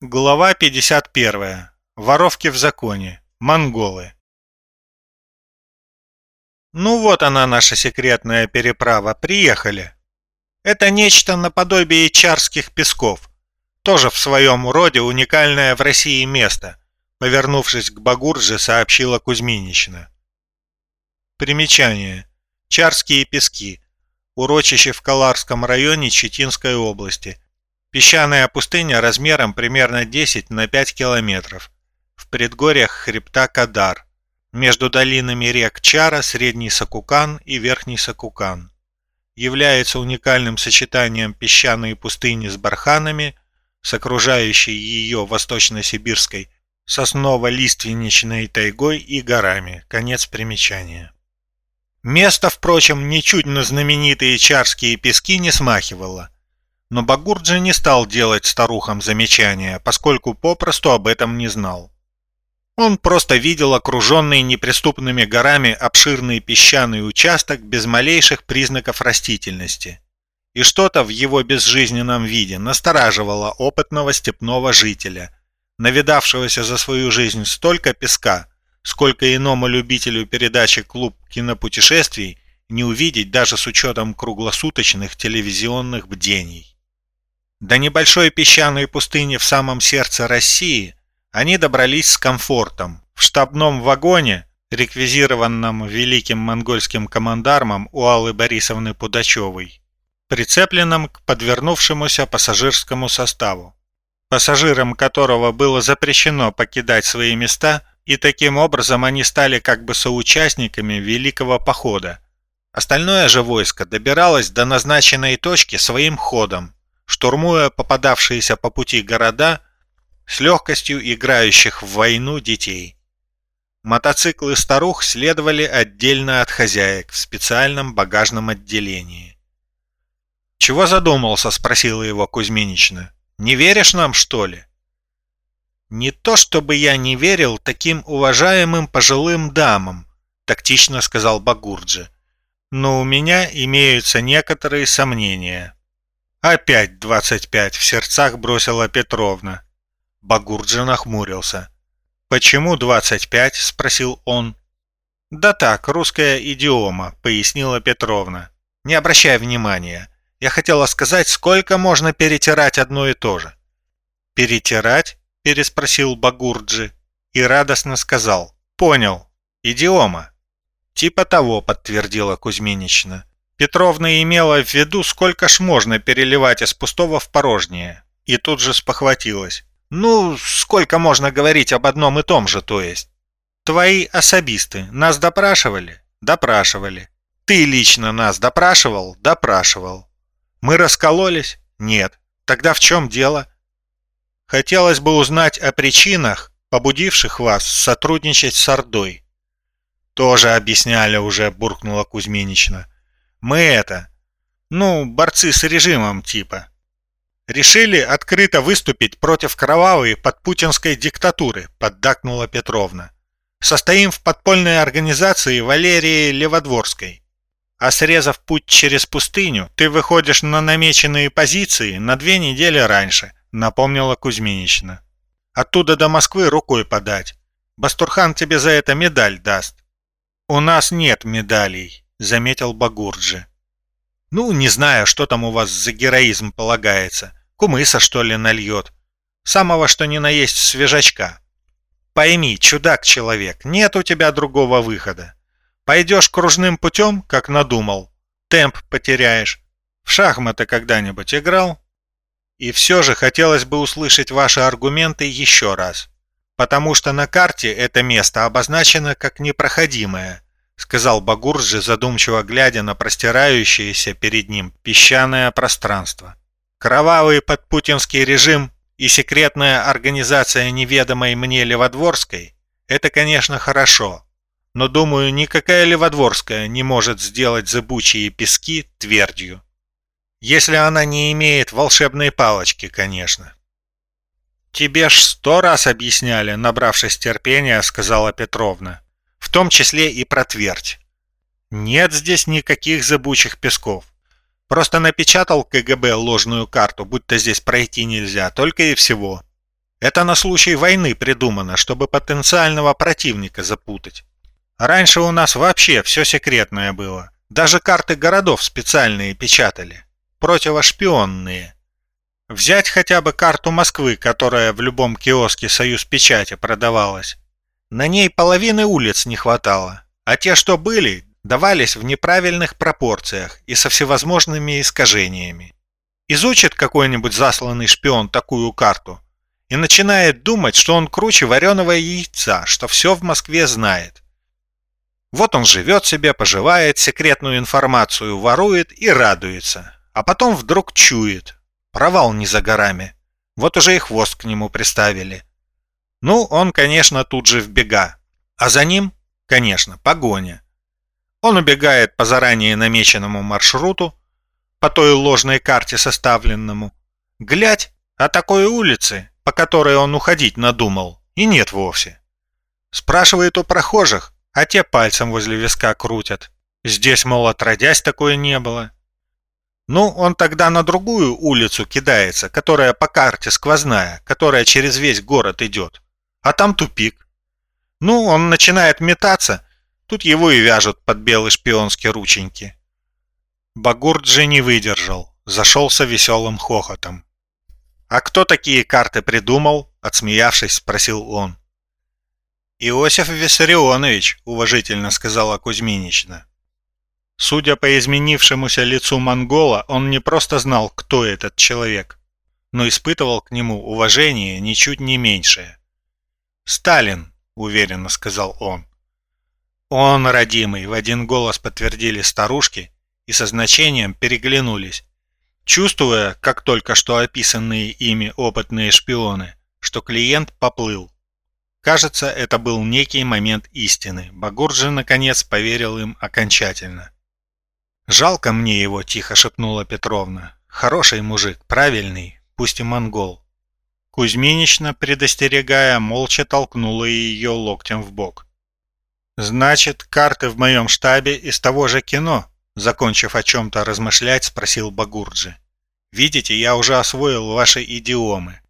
Глава 51. Воровки в законе. Монголы. Ну вот она, наша секретная переправа. Приехали. Это нечто наподобие Чарских песков. Тоже в своем роде уникальное в России место. Повернувшись к Багурже, сообщила Кузьминична. Примечание. Чарские пески. Урочище в Каларском районе Читинской области. Песчаная пустыня размером примерно 10 на 5 километров. В предгорьях хребта Кадар. Между долинами рек Чара, Средний Сакукан и Верхний Сакукан. Является уникальным сочетанием песчаной пустыни с барханами, с окружающей ее восточно-сибирской сосново-лиственничной тайгой и горами. Конец примечания. Место, впрочем, ничуть на знаменитые Чарские пески не смахивало. Но Багурджи не стал делать старухам замечания, поскольку попросту об этом не знал. Он просто видел окруженный неприступными горами обширный песчаный участок без малейших признаков растительности. И что-то в его безжизненном виде настораживало опытного степного жителя, навидавшегося за свою жизнь столько песка, сколько иному любителю передачи «Клуб кинопутешествий» не увидеть даже с учетом круглосуточных телевизионных бдений. До небольшой песчаной пустыни в самом сердце России они добрались с комфортом. В штабном вагоне, реквизированном великим монгольским командармом у Аллы Борисовны Пудачевой, прицепленном к подвернувшемуся пассажирскому составу, пассажирам которого было запрещено покидать свои места, и таким образом они стали как бы соучастниками великого похода. Остальное же войско добиралось до назначенной точки своим ходом, штурмуя попадавшиеся по пути города с легкостью играющих в войну детей. Мотоциклы старух следовали отдельно от хозяек в специальном багажном отделении. «Чего задумался?» – спросила его Кузьминична. «Не веришь нам, что ли?» «Не то чтобы я не верил таким уважаемым пожилым дамам», – тактично сказал Багурджи. «Но у меня имеются некоторые сомнения». «Опять двадцать пять!» — в сердцах бросила Петровна. Багурджи нахмурился. «Почему двадцать пять?» — спросил он. «Да так, русская идиома», — пояснила Петровна. «Не обращай внимания. Я хотела сказать, сколько можно перетирать одно и то же». «Перетирать?» — переспросил Багурджи и радостно сказал. «Понял. Идиома». «Типа того», — подтвердила Кузьминична. Петровна имела в виду, сколько ж можно переливать из пустого в порожнее. И тут же спохватилась. Ну, сколько можно говорить об одном и том же, то есть? Твои особисты нас допрашивали? Допрашивали. Ты лично нас допрашивал? Допрашивал. Мы раскололись? Нет. Тогда в чем дело? Хотелось бы узнать о причинах, побудивших вас сотрудничать с Ордой. Тоже объясняли уже, буркнула Кузьминична. Мы это... Ну, борцы с режимом типа. Решили открыто выступить против кровавой подпутинской диктатуры, поддакнула Петровна. Состоим в подпольной организации Валерии Леводворской. А срезав путь через пустыню, ты выходишь на намеченные позиции на две недели раньше, напомнила Кузьминична. Оттуда до Москвы рукой подать. Бастурхан тебе за это медаль даст. У нас нет медалей, заметил Багурджи. «Ну, не знаю, что там у вас за героизм полагается. Кумыса, что ли, нальет? Самого, что ни на есть, свежачка. Пойми, чудак-человек, нет у тебя другого выхода. Пойдешь кружным путем, как надумал, темп потеряешь. В шахматы когда-нибудь играл? И все же хотелось бы услышать ваши аргументы еще раз. Потому что на карте это место обозначено как непроходимое, сказал Багурджи, задумчиво глядя на простирающееся перед ним песчаное пространство. Кровавый подпутинский режим и секретная организация неведомой мне Леводворской – это, конечно, хорошо, но, думаю, никакая Леводворская не может сделать зыбучие пески твердью. Если она не имеет волшебной палочки, конечно. «Тебе ж сто раз объясняли», — набравшись терпения, сказала Петровна. «В том числе и про твердь. Нет здесь никаких зыбучих песков. Просто напечатал КГБ ложную карту, будто здесь пройти нельзя, только и всего. Это на случай войны придумано, чтобы потенциального противника запутать. Раньше у нас вообще все секретное было. Даже карты городов специальные печатали. Противошпионные. Взять хотя бы карту Москвы, которая в любом киоске «Союз печати» продавалась. На ней половины улиц не хватало, а те, что были, давались в неправильных пропорциях и со всевозможными искажениями. Изучит какой-нибудь засланный шпион такую карту и начинает думать, что он круче вареного яйца, что все в Москве знает. Вот он живет себе, поживает, секретную информацию ворует и радуется, а потом вдруг чует. Провал не за горами. Вот уже и хвост к нему приставили. Ну, он, конечно, тут же в бега. А за ним, конечно, погоня. Он убегает по заранее намеченному маршруту, по той ложной карте составленному. Глядь, а такой улицы, по которой он уходить надумал, и нет вовсе. Спрашивает у прохожих, а те пальцем возле виска крутят. Здесь, мол, отродясь такое не было. Ну, он тогда на другую улицу кидается, которая по карте сквозная, которая через весь город идет. А там тупик. Ну, он начинает метаться, Тут его и вяжут под белые шпионские рученьки. Багурджи не выдержал, зашелся веселым хохотом. «А кто такие карты придумал?» — отсмеявшись, спросил он. «Иосиф Виссарионович», — уважительно сказала Кузьминична. Судя по изменившемуся лицу монгола, он не просто знал, кто этот человек, но испытывал к нему уважение ничуть не меньшее. «Сталин», — уверенно сказал он. «Он, родимый!» – в один голос подтвердили старушки и со значением переглянулись, чувствуя, как только что описанные ими опытные шпионы, что клиент поплыл. Кажется, это был некий момент истины. Багурджи, наконец, поверил им окончательно. «Жалко мне его», – тихо шепнула Петровна. «Хороший мужик, правильный, пусть и монгол». Кузьминична, предостерегая, молча толкнула ее локтем в бок. «Значит, карты в моем штабе из того же кино?» Закончив о чем-то размышлять, спросил Багурджи. «Видите, я уже освоил ваши идиомы».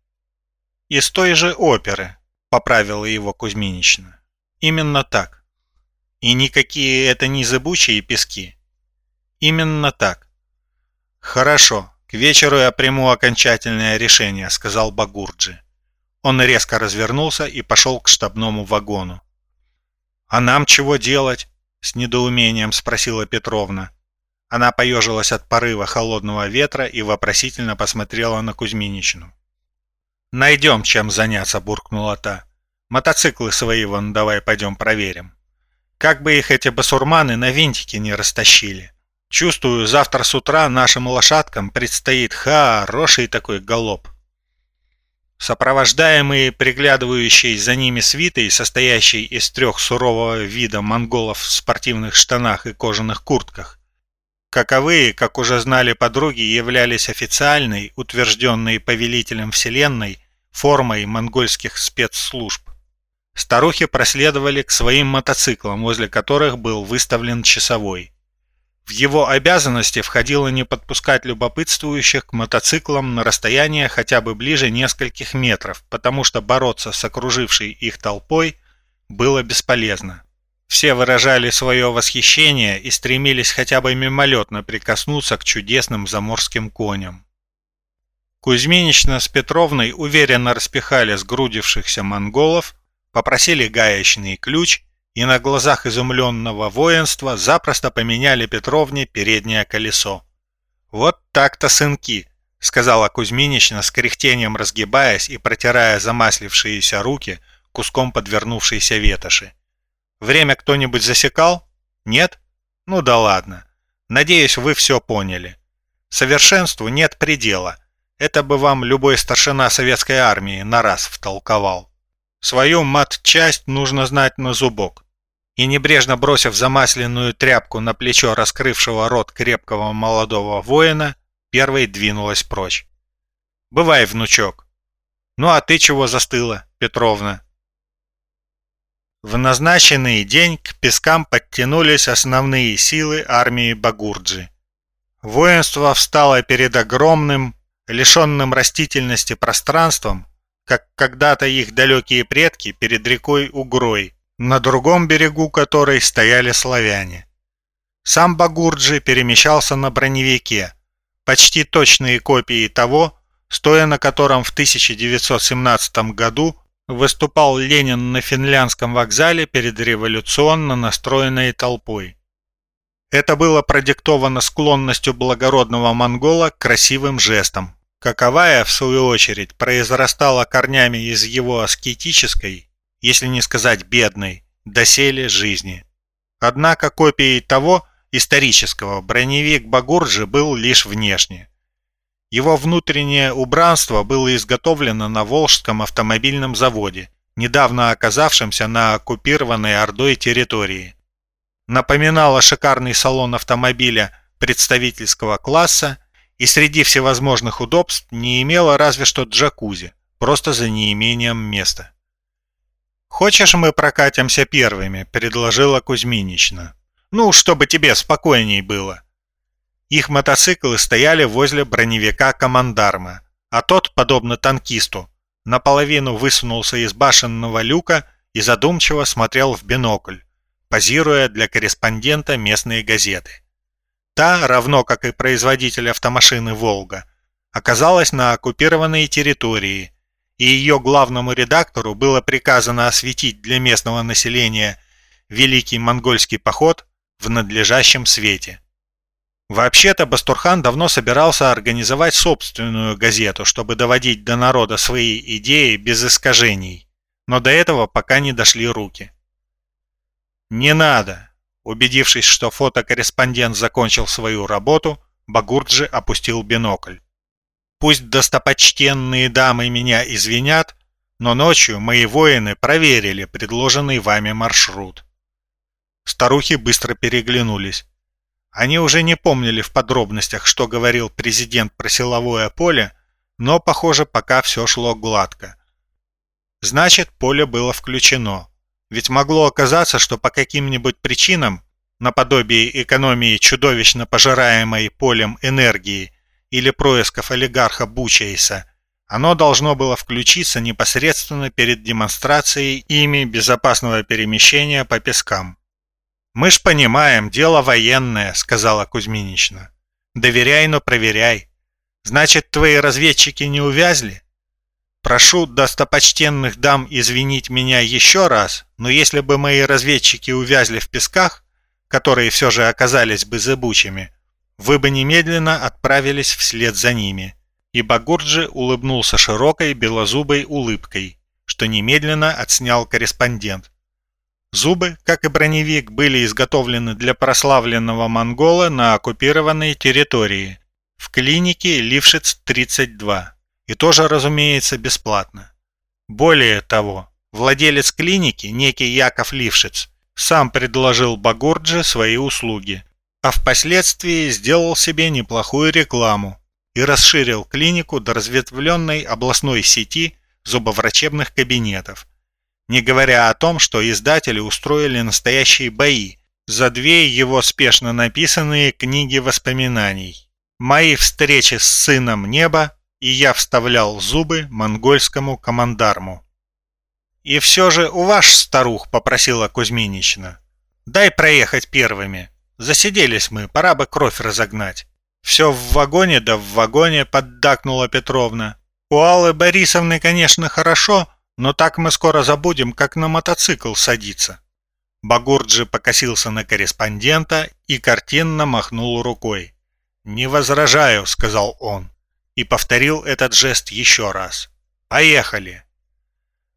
«Из той же оперы», — поправила его Кузьминична. «Именно так. И никакие это не зыбучие пески. Именно так». «Хорошо, к вечеру я приму окончательное решение», — сказал Багурджи. Он резко развернулся и пошел к штабному вагону. «А нам чего делать?» – с недоумением спросила Петровна. Она поежилась от порыва холодного ветра и вопросительно посмотрела на Кузьминичну. «Найдем, чем заняться», – буркнула та. «Мотоциклы свои вон давай пойдем проверим. Как бы их эти басурманы на винтики не растащили. Чувствую, завтра с утра нашим лошадкам предстоит хороший такой галоп». Сопровождаемые приглядывающей за ними свитой, состоящей из трех сурового вида монголов в спортивных штанах и кожаных куртках, каковые, как уже знали подруги, являлись официальной, утвержденной повелителем Вселенной, формой монгольских спецслужб. Старухи проследовали к своим мотоциклам, возле которых был выставлен часовой. В его обязанности входило не подпускать любопытствующих к мотоциклам на расстояние хотя бы ближе нескольких метров, потому что бороться с окружившей их толпой было бесполезно. Все выражали свое восхищение и стремились хотя бы мимолетно прикоснуться к чудесным заморским коням. Кузьминична с Петровной уверенно распихали сгрудившихся монголов, попросили гаечный ключ и на глазах изумленного воинства запросто поменяли Петровне переднее колесо. «Вот так-то, сынки!» — сказала Кузьминична с кряхтением разгибаясь и протирая замаслившиеся руки куском подвернувшейся ветоши. «Время кто-нибудь засекал? Нет? Ну да ладно. Надеюсь, вы все поняли. Совершенству нет предела. Это бы вам любой старшина советской армии на раз втолковал. Свою мат-часть нужно знать на зубок. И небрежно бросив замасленную тряпку на плечо раскрывшего рот крепкого молодого воина, первой двинулась прочь. «Бывай, внучок!» Ну а ты чего застыла, Петровна? В назначенный день к пескам подтянулись основные силы армии Багурджи. Воинство встало перед огромным, лишенным растительности пространством, как когда-то их далекие предки перед рекой Угрой, на другом берегу которой стояли славяне. Сам Багурджи перемещался на броневике, почти точные копии того, стоя на котором в 1917 году выступал Ленин на финляндском вокзале перед революционно настроенной толпой. Это было продиктовано склонностью благородного монгола к красивым жестам, каковая, в свою очередь, произрастала корнями из его аскетической, если не сказать бедной, доселе жизни. Однако копией того исторического броневик Багурджи был лишь внешне. Его внутреннее убранство было изготовлено на Волжском автомобильном заводе, недавно оказавшемся на оккупированной Ордой территории. Напоминало шикарный салон автомобиля представительского класса и среди всевозможных удобств не имело разве что джакузи, просто за неимением места. «Хочешь, мы прокатимся первыми?» – предложила Кузьминична. «Ну, чтобы тебе спокойней было». Их мотоциклы стояли возле броневика командарма, а тот, подобно танкисту, наполовину высунулся из башенного люка и задумчиво смотрел в бинокль, позируя для корреспондента местные газеты. Та, равно как и производитель автомашины «Волга», оказалась на оккупированной территории, и ее главному редактору было приказано осветить для местного населения Великий монгольский поход в надлежащем свете. Вообще-то Бастурхан давно собирался организовать собственную газету, чтобы доводить до народа свои идеи без искажений, но до этого пока не дошли руки. «Не надо!» Убедившись, что фотокорреспондент закончил свою работу, Багурджи опустил бинокль. «Пусть достопочтенные дамы меня извинят, но ночью мои воины проверили предложенный вами маршрут». Старухи быстро переглянулись. Они уже не помнили в подробностях, что говорил президент про силовое поле, но, похоже, пока все шло гладко. Значит, поле было включено. Ведь могло оказаться, что по каким-нибудь причинам, наподобие экономии чудовищно пожираемой полем энергии или происков олигарха Бучейса, оно должно было включиться непосредственно перед демонстрацией ими безопасного перемещения по пескам. «Мы ж понимаем, дело военное», — сказала Кузьминична. «Доверяй, но проверяй. Значит, твои разведчики не увязли? Прошу достопочтенных дам извинить меня еще раз, но если бы мои разведчики увязли в песках, которые все же оказались бы зыбучими, вы бы немедленно отправились вслед за ними». И Багурджи улыбнулся широкой белозубой улыбкой, что немедленно отснял корреспондент. Зубы, как и броневик, были изготовлены для прославленного монгола на оккупированной территории в клинике Лившиц-32. И тоже, разумеется, бесплатно. Более того, владелец клиники, некий Яков Лившиц, сам предложил Багурджи свои услуги, а впоследствии сделал себе неплохую рекламу и расширил клинику до разветвленной областной сети зубоврачебных кабинетов – не говоря о том, что издатели устроили настоящие бои за две его спешно написанные книги воспоминаний. Мои встречи с сыном неба, и я вставлял зубы монгольскому командарму. «И все же у ваш старух», — попросила Кузьминична. «Дай проехать первыми. Засиделись мы, пора бы кровь разогнать». «Все в вагоне, да в вагоне», — поддакнула Петровна. «У Аллы Борисовны, конечно, хорошо, но так мы скоро забудем, как на мотоцикл садиться». Багурджи покосился на корреспондента и картинно махнул рукой. «Не возражаю», — сказал он, и повторил этот жест еще раз. «Поехали!»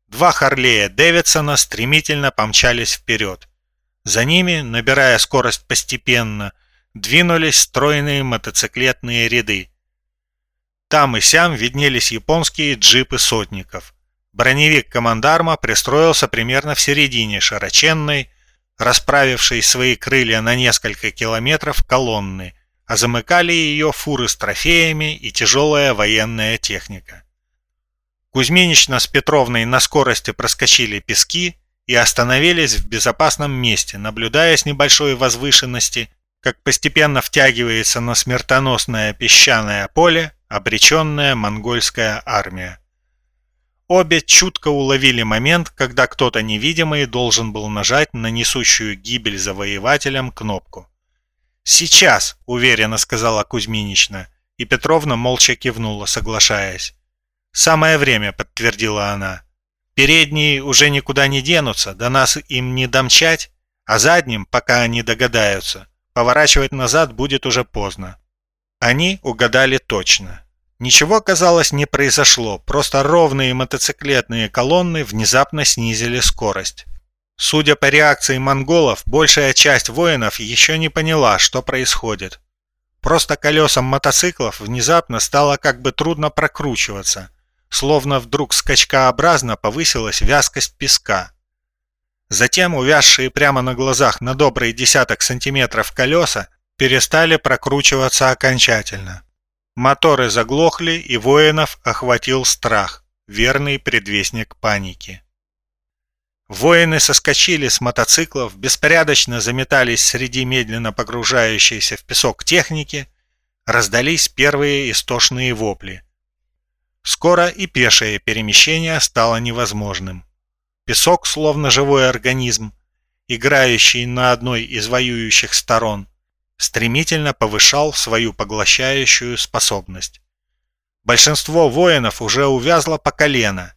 Два Харлея Дэвидсона стремительно помчались вперед. За ними, набирая скорость постепенно, двинулись стройные мотоциклетные ряды. Там и сям виднелись японские джипы сотников. Броневик командарма пристроился примерно в середине широченной, расправившей свои крылья на несколько километров колонны, а замыкали ее фуры с трофеями и тяжелая военная техника. Кузьминична с Петровной на скорости проскочили пески и остановились в безопасном месте, наблюдая с небольшой возвышенности, как постепенно втягивается на смертоносное песчаное поле обреченная монгольская армия. Обе чутко уловили момент, когда кто-то невидимый должен был нажать на несущую гибель завоевателям кнопку. «Сейчас!» — уверенно сказала Кузьминична, и Петровна молча кивнула, соглашаясь. «Самое время», — подтвердила она. «Передние уже никуда не денутся, до нас им не домчать, а задним, пока они догадаются, поворачивать назад будет уже поздно». Они угадали точно. Ничего, казалось, не произошло, просто ровные мотоциклетные колонны внезапно снизили скорость. Судя по реакции монголов, большая часть воинов еще не поняла, что происходит. Просто колесам мотоциклов внезапно стало как бы трудно прокручиваться, словно вдруг скачкообразно повысилась вязкость песка. Затем увязшие прямо на глазах на добрый десяток сантиметров колеса перестали прокручиваться окончательно. Моторы заглохли, и воинов охватил страх, верный предвестник паники. Воины соскочили с мотоциклов, беспорядочно заметались среди медленно погружающейся в песок техники, раздались первые истошные вопли. Скоро и пешее перемещение стало невозможным. Песок, словно живой организм, играющий на одной из воюющих сторон, стремительно повышал свою поглощающую способность. Большинство воинов уже увязло по колено,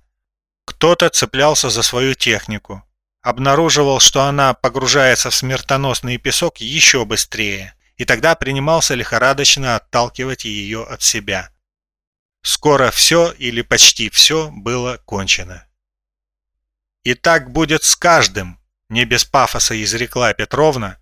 кто-то цеплялся за свою технику, обнаруживал, что она погружается в смертоносный песок еще быстрее, и тогда принимался лихорадочно отталкивать ее от себя. Скоро все или почти все было кончено. «И так будет с каждым», — не без пафоса изрекла Петровна,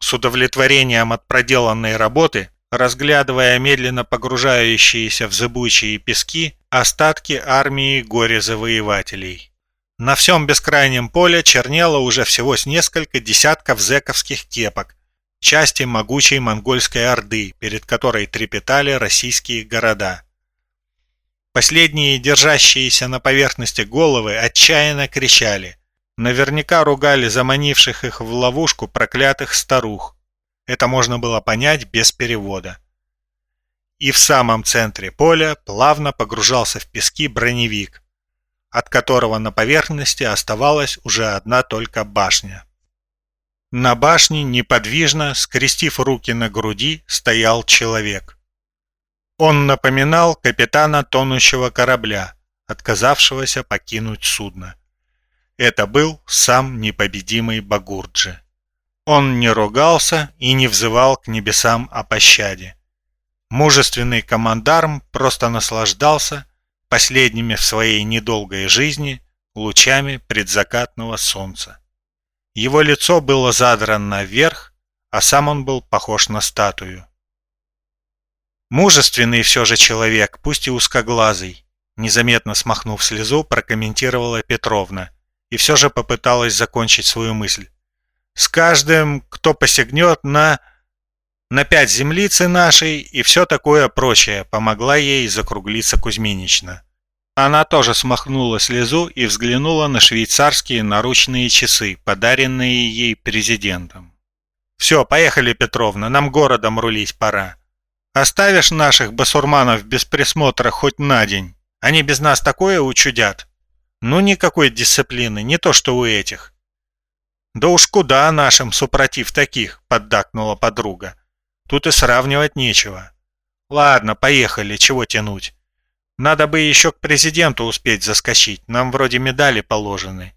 с удовлетворением от проделанной работы, разглядывая медленно погружающиеся в зыбучие пески остатки армии горе-завоевателей. На всем бескрайнем поле чернело уже всего с несколько десятков зэковских кепок, части могучей монгольской орды, перед которой трепетали российские города. Последние, держащиеся на поверхности головы, отчаянно кричали. Наверняка ругали заманивших их в ловушку проклятых старух. Это можно было понять без перевода. И в самом центре поля плавно погружался в пески броневик, от которого на поверхности оставалась уже одна только башня. На башне неподвижно, скрестив руки на груди, стоял человек. Он напоминал капитана тонущего корабля, отказавшегося покинуть судно. Это был сам непобедимый Багурджи. Он не ругался и не взывал к небесам о пощаде. Мужественный командарм просто наслаждался последними в своей недолгой жизни лучами предзакатного солнца. Его лицо было задрано вверх, а сам он был похож на статую. Мужественный все же человек, пусть и узкоглазый, незаметно смахнув слезу, прокомментировала Петровна и все же попыталась закончить свою мысль. С каждым, кто посягнет на на пять землицы нашей и все такое прочее, помогла ей закруглиться Кузьминична. Она тоже смахнула слезу и взглянула на швейцарские наручные часы, подаренные ей президентом. «Все, поехали, Петровна, нам городом рулить пора. Оставишь наших басурманов без присмотра хоть на день? Они без нас такое учудят. Ну, никакой дисциплины, не то что у этих». «Да уж куда нашим, супротив таких?» – поддакнула подруга. Тут и сравнивать нечего. Ладно, поехали, чего тянуть. Надо бы еще к президенту успеть заскочить, нам вроде медали положены.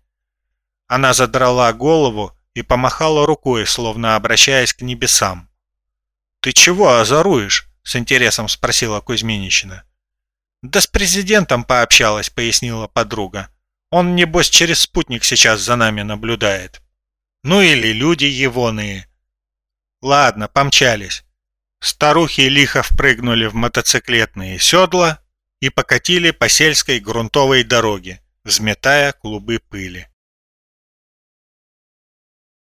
Она задрала голову и помахала рукой, словно обращаясь к небесам. «Ты чего озоруешь?» — с интересом спросила Кузьминична. «Да с президентом пообщалась», — пояснила подруга. «Он, небось, через спутник сейчас за нами наблюдает. Ну или люди егоные. Ладно, помчались. Старухи лихо впрыгнули в мотоциклетные седла и покатили по сельской грунтовой дороге, взметая клубы пыли.